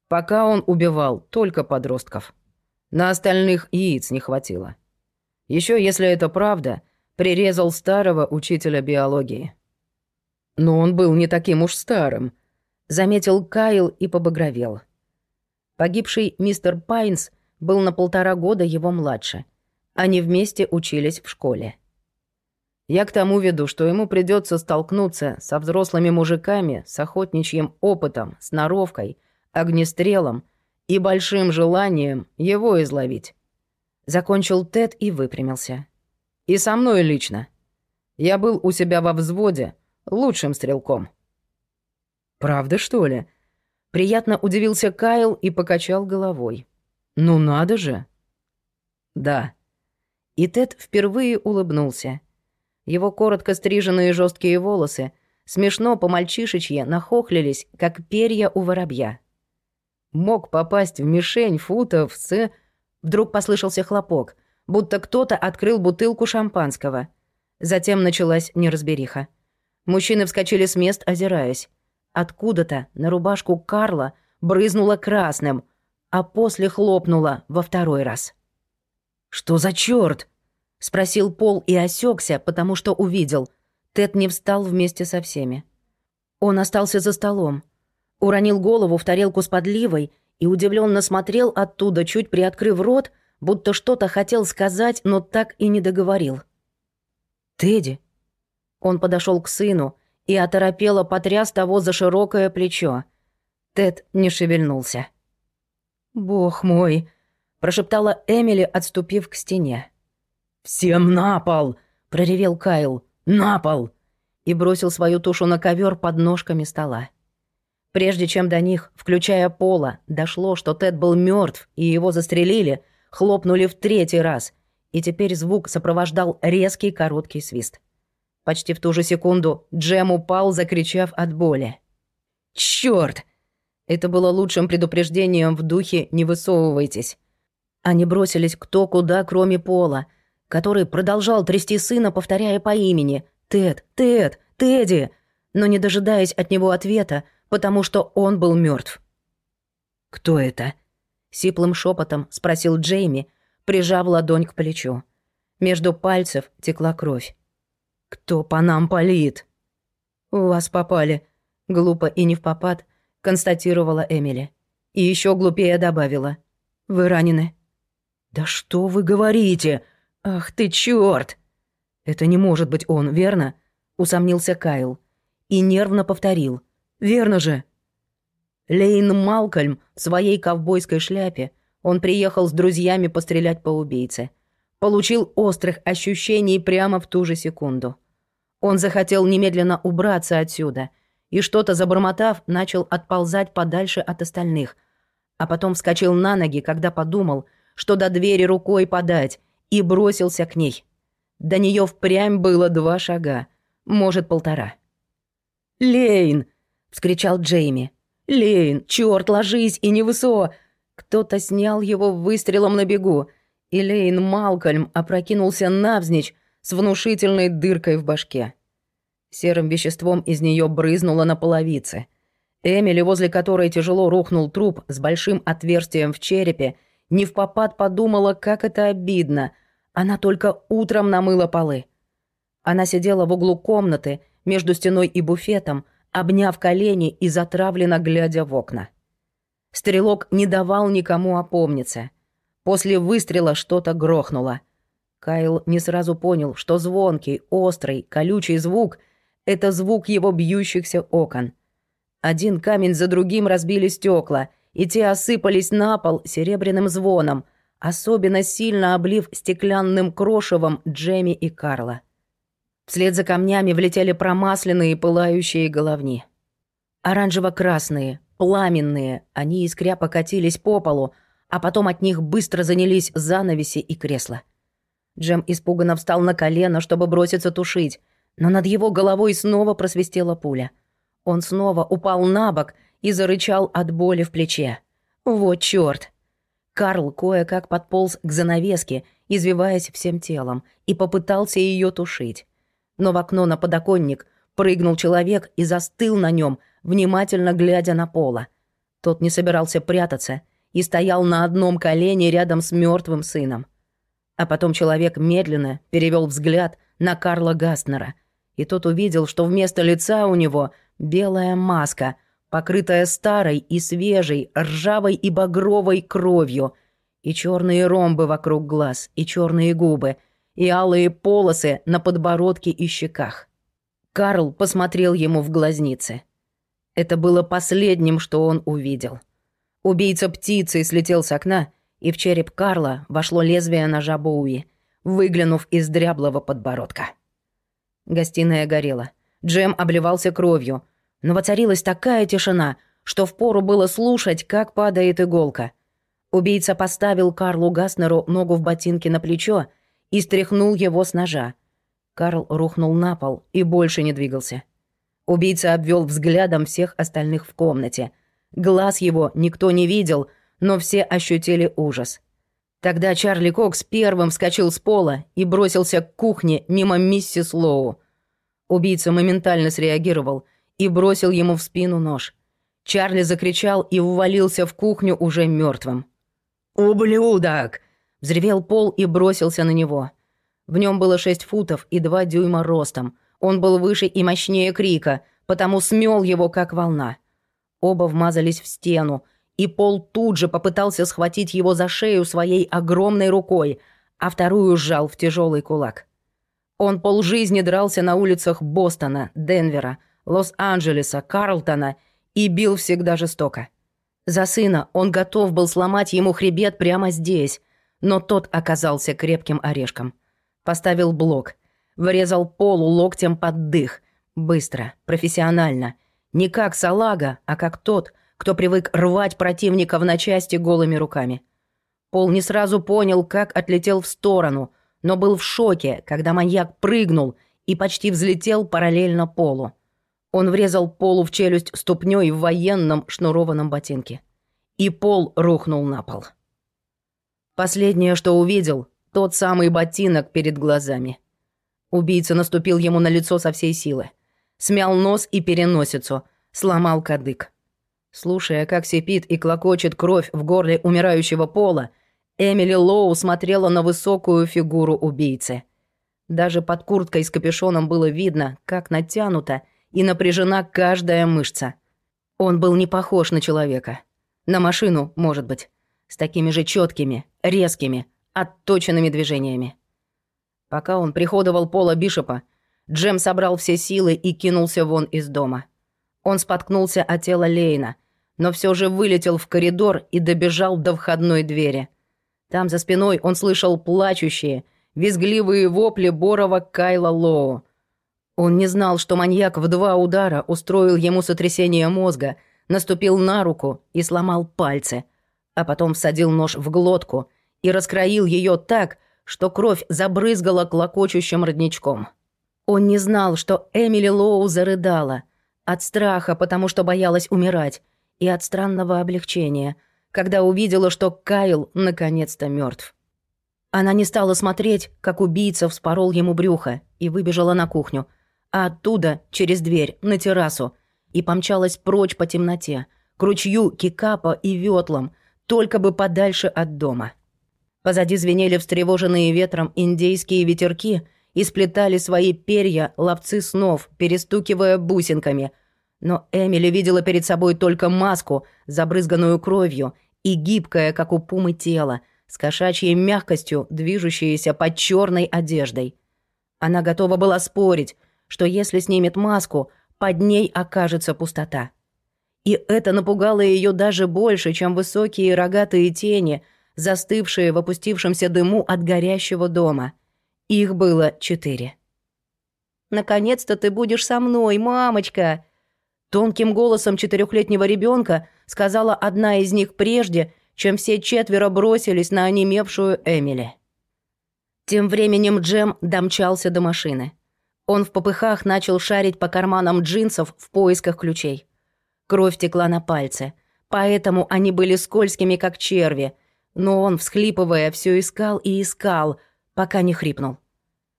Пока он убивал только подростков. На остальных яиц не хватило. Еще если это правда, Прирезал старого учителя биологии. Но он был не таким уж старым, заметил Кайл и побагровел. Погибший мистер Пайнс был на полтора года его младше. Они вместе учились в школе. Я к тому веду, что ему придется столкнуться со взрослыми мужиками, с охотничьим опытом, сноровкой, огнестрелом и большим желанием его изловить. Закончил Тед и выпрямился. И со мной лично. Я был у себя во взводе лучшим стрелком. Правда, что ли? Приятно удивился Кайл и покачал головой. Ну надо же. Да. И Тед впервые улыбнулся. Его коротко стриженные жесткие волосы смешно по-мальчишечье нахохлились, как перья у воробья. Мог попасть в мишень футов с... Вдруг послышался хлопок — будто кто-то открыл бутылку шампанского. Затем началась неразбериха. Мужчины вскочили с мест, озираясь. Откуда-то на рубашку Карла брызнуло красным, а после хлопнуло во второй раз. «Что за чёрт?» — спросил Пол и осекся, потому что увидел. Тед не встал вместе со всеми. Он остался за столом, уронил голову в тарелку с подливой и удивленно смотрел оттуда, чуть приоткрыв рот, будто что-то хотел сказать, но так и не договорил. «Тедди». Он подошел к сыну и оторопело потряс того за широкое плечо. Тед не шевельнулся. «Бог мой!» — прошептала Эмили, отступив к стене. «Всем на пол!» — проревел Кайл. «На пол!» и бросил свою тушу на ковер под ножками стола. Прежде чем до них, включая Пола, дошло, что Тед был мертв и его застрелили — хлопнули в третий раз, и теперь звук сопровождал резкий короткий свист. Почти в ту же секунду Джем упал, закричав от боли. «Чёрт!» Это было лучшим предупреждением в духе «не высовывайтесь». Они бросились кто куда, кроме Пола, который продолжал трясти сына, повторяя по имени «Тед! Тед! Тедди!», но не дожидаясь от него ответа, потому что он был мертв. «Кто это?» Сиплым шепотом спросил Джейми, прижав ладонь к плечу. Между пальцев текла кровь. «Кто по нам палит?» «У вас попали», — глупо и не в попад, констатировала Эмили. И еще глупее добавила. «Вы ранены?» «Да что вы говорите? Ах ты чёрт!» «Это не может быть он, верно?» — усомнился Кайл. И нервно повторил. «Верно же!» Лейн Малкольм в своей ковбойской шляпе. Он приехал с друзьями пострелять по убийце. Получил острых ощущений прямо в ту же секунду. Он захотел немедленно убраться отсюда и, что-то забормотав, начал отползать подальше от остальных, а потом вскочил на ноги, когда подумал, что до двери рукой подать, и бросился к ней. До нее впрямь было два шага, может, полтора. «Лейн!» — вскричал Джейми. «Лейн, черт, ложись и не высо!» Кто-то снял его выстрелом на бегу, и Лейн Малкольм опрокинулся навзничь с внушительной дыркой в башке. Серым веществом из нее брызнуло на половице. Эмили, возле которой тяжело рухнул труп с большим отверстием в черепе, не в попад подумала, как это обидно. Она только утром намыла полы. Она сидела в углу комнаты, между стеной и буфетом, обняв колени и затравленно глядя в окна. Стрелок не давал никому опомниться. После выстрела что-то грохнуло. Кайл не сразу понял, что звонкий, острый, колючий звук — это звук его бьющихся окон. Один камень за другим разбили стекла, и те осыпались на пол серебряным звоном, особенно сильно облив стеклянным крошевом Джемми и Карла. Вслед за камнями влетели промасленные пылающие головни. Оранжево-красные, пламенные, они искря покатились по полу, а потом от них быстро занялись занавеси и кресла. Джем испуганно встал на колено, чтобы броситься тушить, но над его головой снова просвистела пуля. Он снова упал на бок и зарычал от боли в плече. Вот чёрт! Карл кое-как подполз к занавеске, извиваясь всем телом, и попытался ее тушить но в окно на подоконник прыгнул человек и застыл на нем, внимательно глядя на пола. Тот не собирался прятаться и стоял на одном колене рядом с мертвым сыном. А потом человек медленно перевел взгляд на Карла Гастнера, и тот увидел, что вместо лица у него белая маска, покрытая старой и свежей, ржавой и багровой кровью, и черные ромбы вокруг глаз, и черные губы, и алые полосы на подбородке и щеках. Карл посмотрел ему в глазницы. Это было последним, что он увидел. Убийца птицы слетел с окна, и в череп Карла вошло лезвие ножа Боуи, выглянув из дряблого подбородка. Гостиная горела. Джем обливался кровью, но воцарилась такая тишина, что впору было слушать, как падает иголка. Убийца поставил Карлу Гаснеру ногу в ботинке на плечо и стряхнул его с ножа. Карл рухнул на пол и больше не двигался. Убийца обвел взглядом всех остальных в комнате. Глаз его никто не видел, но все ощутили ужас. Тогда Чарли Кокс первым вскочил с пола и бросился к кухне мимо миссис Лоу. Убийца моментально среагировал и бросил ему в спину нож. Чарли закричал и увалился в кухню уже мертвым. «Ублюдок!» — взревел Пол и бросился на него. В нем было шесть футов и два дюйма ростом — он был выше и мощнее крика, потому смел его как волна. Оба вмазались в стену, и Пол тут же попытался схватить его за шею своей огромной рукой, а вторую сжал в тяжелый кулак. Он полжизни дрался на улицах Бостона, Денвера, Лос-Анджелеса, Карлтона и бил всегда жестоко. За сына он готов был сломать ему хребет прямо здесь, но тот оказался крепким орешком. Поставил блок, Врезал полу локтем под дых. Быстро, профессионально. Не как салага, а как тот, кто привык рвать противника на части голыми руками. Пол не сразу понял, как отлетел в сторону, но был в шоке, когда маньяк прыгнул и почти взлетел параллельно полу. Он врезал полу в челюсть ступней в военном шнурованном ботинке. И пол рухнул на пол. Последнее, что увидел, тот самый ботинок перед глазами. Убийца наступил ему на лицо со всей силы. Смял нос и переносицу, сломал кадык. Слушая, как сипит и клокочет кровь в горле умирающего пола, Эмили Лоу смотрела на высокую фигуру убийцы. Даже под курткой с капюшоном было видно, как натянута и напряжена каждая мышца. Он был не похож на человека. На машину, может быть. С такими же четкими, резкими, отточенными движениями. Пока он приходовал Пола Бишопа, Джем собрал все силы и кинулся вон из дома. Он споткнулся от тела Лейна, но все же вылетел в коридор и добежал до входной двери. Там за спиной он слышал плачущие, визгливые вопли Борова Кайла Лоу. Он не знал, что маньяк в два удара устроил ему сотрясение мозга, наступил на руку и сломал пальцы, а потом всадил нож в глотку и раскроил ее так, что кровь забрызгала клокочущим родничком. Он не знал, что Эмили Лоу зарыдала. От страха, потому что боялась умирать, и от странного облегчения, когда увидела, что Кайл наконец-то мертв. Она не стала смотреть, как убийца вспорол ему брюхо, и выбежала на кухню, а оттуда, через дверь, на террасу, и помчалась прочь по темноте, к ручью, кикапа и ветлам, только бы подальше от дома. Позади звенели встревоженные ветром индейские ветерки и сплетали свои перья ловцы снов, перестукивая бусинками. Но Эмили видела перед собой только маску, забрызганную кровью, и гибкое, как у пумы, тело, с кошачьей мягкостью, движущееся под черной одеждой. Она готова была спорить, что если снимет маску, под ней окажется пустота. И это напугало ее даже больше, чем высокие рогатые тени — застывшие в опустившемся дыму от горящего дома. Их было четыре. «Наконец-то ты будешь со мной, мамочка!» Тонким голосом четырехлетнего ребенка сказала одна из них прежде, чем все четверо бросились на онемевшую Эмили. Тем временем Джем домчался до машины. Он в попыхах начал шарить по карманам джинсов в поисках ключей. Кровь текла на пальцы, поэтому они были скользкими, как черви — но он, всхлипывая, все искал и искал, пока не хрипнул.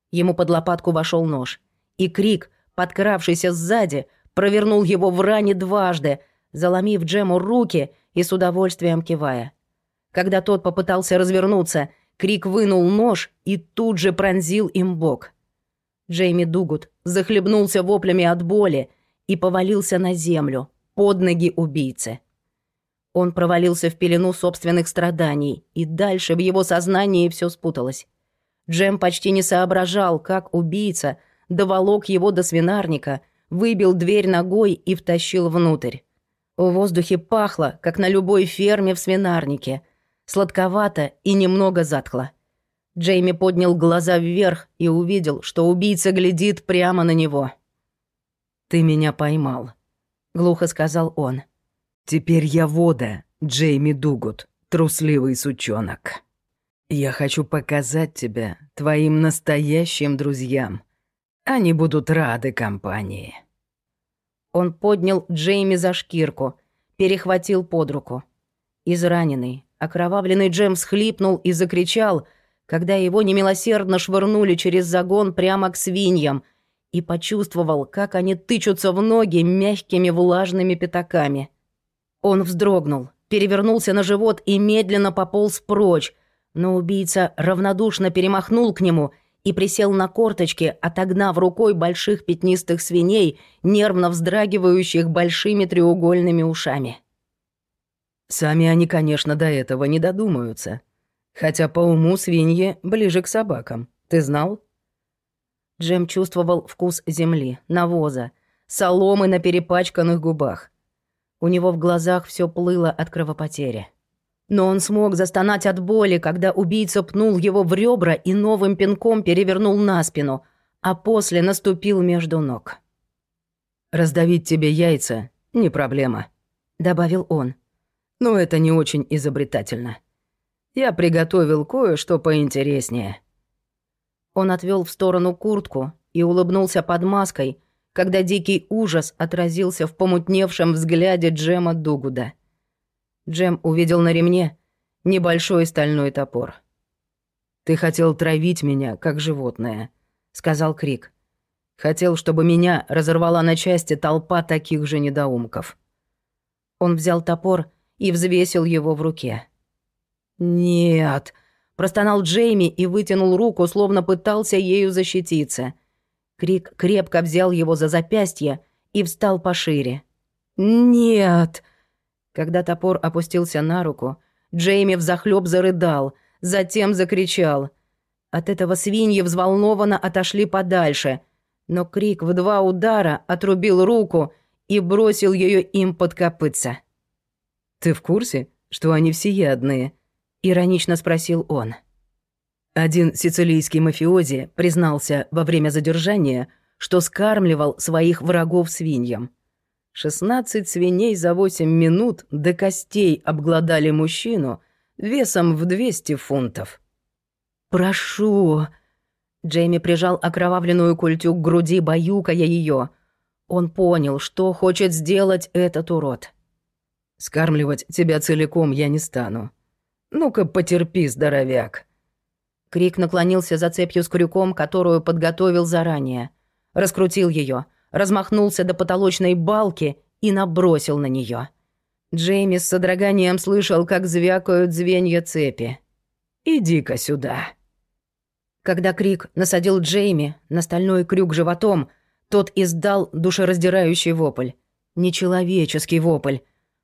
Ему под лопатку вошел нож, и крик, подкравшийся сзади, провернул его в ране дважды, заломив Джему руки и с удовольствием кивая. Когда тот попытался развернуться, Крик вынул нож и тут же пронзил им бок. Джейми Дугут захлебнулся воплями от боли и повалился на землю, под ноги убийцы. Он провалился в пелену собственных страданий, и дальше в его сознании все спуталось. Джем почти не соображал, как убийца доволок его до свинарника, выбил дверь ногой и втащил внутрь. В воздухе пахло, как на любой ферме в свинарнике. Сладковато и немного затхло. Джейми поднял глаза вверх и увидел, что убийца глядит прямо на него. «Ты меня поймал», — глухо сказал он. «Теперь я вода, Джейми Дугут, трусливый сучонок». Я хочу показать тебя твоим настоящим друзьям. Они будут рады компании». Он поднял Джейми за шкирку, перехватил под руку. Израненный, окровавленный Джем схлипнул и закричал, когда его немилосердно швырнули через загон прямо к свиньям, и почувствовал, как они тычутся в ноги мягкими влажными пятаками. Он вздрогнул, перевернулся на живот и медленно пополз прочь, но убийца равнодушно перемахнул к нему и присел на корточки, отогнав рукой больших пятнистых свиней, нервно вздрагивающих большими треугольными ушами. Сами они, конечно, до этого не додумаются. Хотя по уму свиньи ближе к собакам. Ты знал? Джем чувствовал вкус земли, навоза, соломы на перепачканных губах. У него в глазах все плыло от кровопотери. Но он смог застонать от боли, когда убийца пнул его в ребра и новым пинком перевернул на спину, а после наступил между ног. «Раздавить тебе яйца — не проблема», — добавил он. «Но это не очень изобретательно. Я приготовил кое-что поинтереснее». Он отвел в сторону куртку и улыбнулся под маской, когда дикий ужас отразился в помутневшем взгляде Джема Дугуда. Джем увидел на ремне небольшой стальной топор. «Ты хотел травить меня, как животное», — сказал Крик. «Хотел, чтобы меня разорвала на части толпа таких же недоумков». Он взял топор и взвесил его в руке. «Нет», — простонал Джейми и вытянул руку, словно пытался ею защититься. Крик крепко взял его за запястье и встал пошире. «Нет!» Когда топор опустился на руку, Джейми взахлёб зарыдал, затем закричал. От этого свиньи взволнованно отошли подальше, но крик в два удара отрубил руку и бросил ее им под копытца. «Ты в курсе, что они всеядные?» — иронично спросил он. Один сицилийский мафиози признался во время задержания, что скармливал своих врагов свиньям. Шестнадцать свиней за восемь минут до костей обглодали мужчину весом в двести фунтов. «Прошу!» Джейми прижал окровавленную культю к груди, баюкая ее. Он понял, что хочет сделать этот урод. «Скармливать тебя целиком я не стану. Ну-ка, потерпи, здоровяк!» Крик наклонился за цепью с крюком, которую подготовил заранее. Раскрутил ее — размахнулся до потолочной балки и набросил на нее. Джейми с содроганием слышал, как звякают звенья цепи. «Иди-ка сюда». Когда Крик насадил Джейми на стальной крюк животом, тот издал душераздирающий вопль. Нечеловеческий вопль.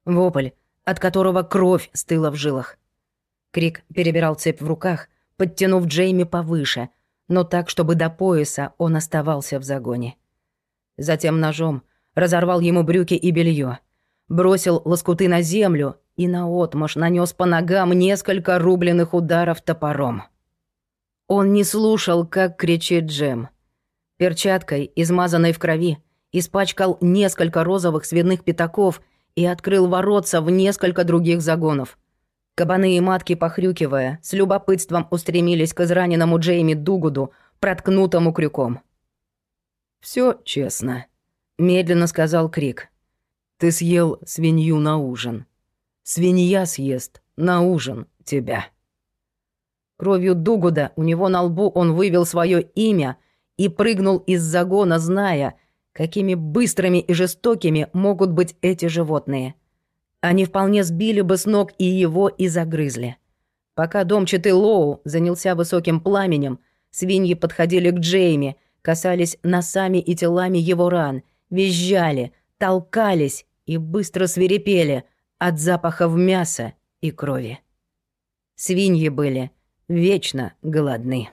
Вопль, от которого кровь стыла в жилах. Крик перебирал цепь в руках, подтянув Джейми повыше, но так, чтобы до пояса он оставался в загоне. Затем ножом разорвал ему брюки и белье, бросил лоскуты на землю и наотмашь нанес по ногам несколько рубленых ударов топором. Он не слушал, как кричит Джем. Перчаткой, измазанной в крови, испачкал несколько розовых свиных пятаков и открыл воротца в несколько других загонов. Кабаны и матки, похрюкивая, с любопытством устремились к израненному Джейми Дугуду, проткнутому крюком. Все честно», — медленно сказал Крик. «Ты съел свинью на ужин. Свинья съест на ужин тебя». Кровью Дугуда у него на лбу он вывел свое имя и прыгнул из загона, зная, какими быстрыми и жестокими могут быть эти животные. Они вполне сбили бы с ног и его и загрызли. Пока домчатый Лоу занялся высоким пламенем, свиньи подходили к Джейми, касались носами и телами его ран, визжали, толкались и быстро свирепели от запахов мяса и крови. Свиньи были вечно голодны.